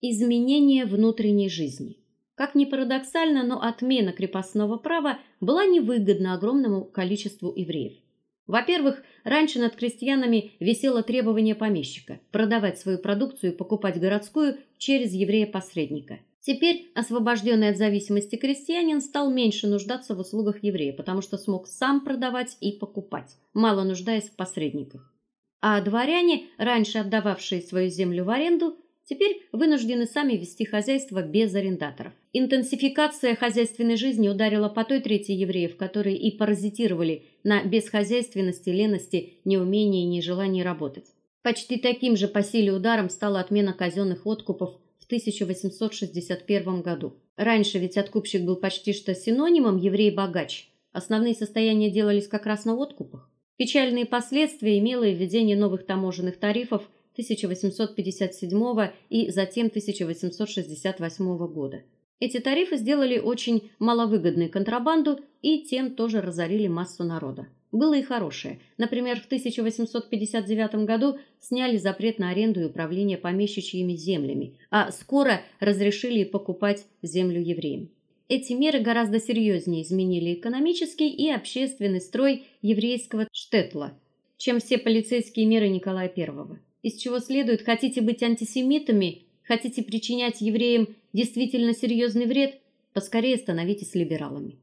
Изменение внутренней жизни. Как ни парадоксально, но отмена крепостного права была невыгодна огромному количеству евреев. Во-первых, раньше над крестьянами висело требование помещика продавать свою продукцию и покупать городскую через еврея-посредника. Теперь освобожденный от зависимости крестьянин стал меньше нуждаться в услугах еврея, потому что смог сам продавать и покупать, мало нуждаясь в посредниках. А дворяне, раньше отдававшие свою землю в аренду, теперь вынуждены сами вести хозяйство без арендаторов. Интенсификация хозяйственной жизни ударила по той трети евреев, которые и паразитировали на бесхозяйственности, лености, неумении и нежелании работать. Почти таким же по силе ударом стала отмена казенных откупов в 1861 году. Раньше ведь откупщик был почти что синонимом еврей-богач. Основные состояния делались как раз на откупах. Печальные последствия имело и введение новых таможенных тарифов 1857 и затем 1868 года. Эти тарифы сделали очень маловыгодной контрабанду и тем тоже разорили массу народа. Было и хорошее. Например, в 1859 году сняли запрет на аренду и управление помещичьими землями, а скоро разрешили покупать землю евреям. Эти меры гораздо серьезнее изменили экономический и общественный строй еврейского штетла, чем все полицейские меры Николая I. Из чего следует, хотите быть антисемитами, хотите причинять евреям действительно серьезный вред, поскорее становитесь либералами.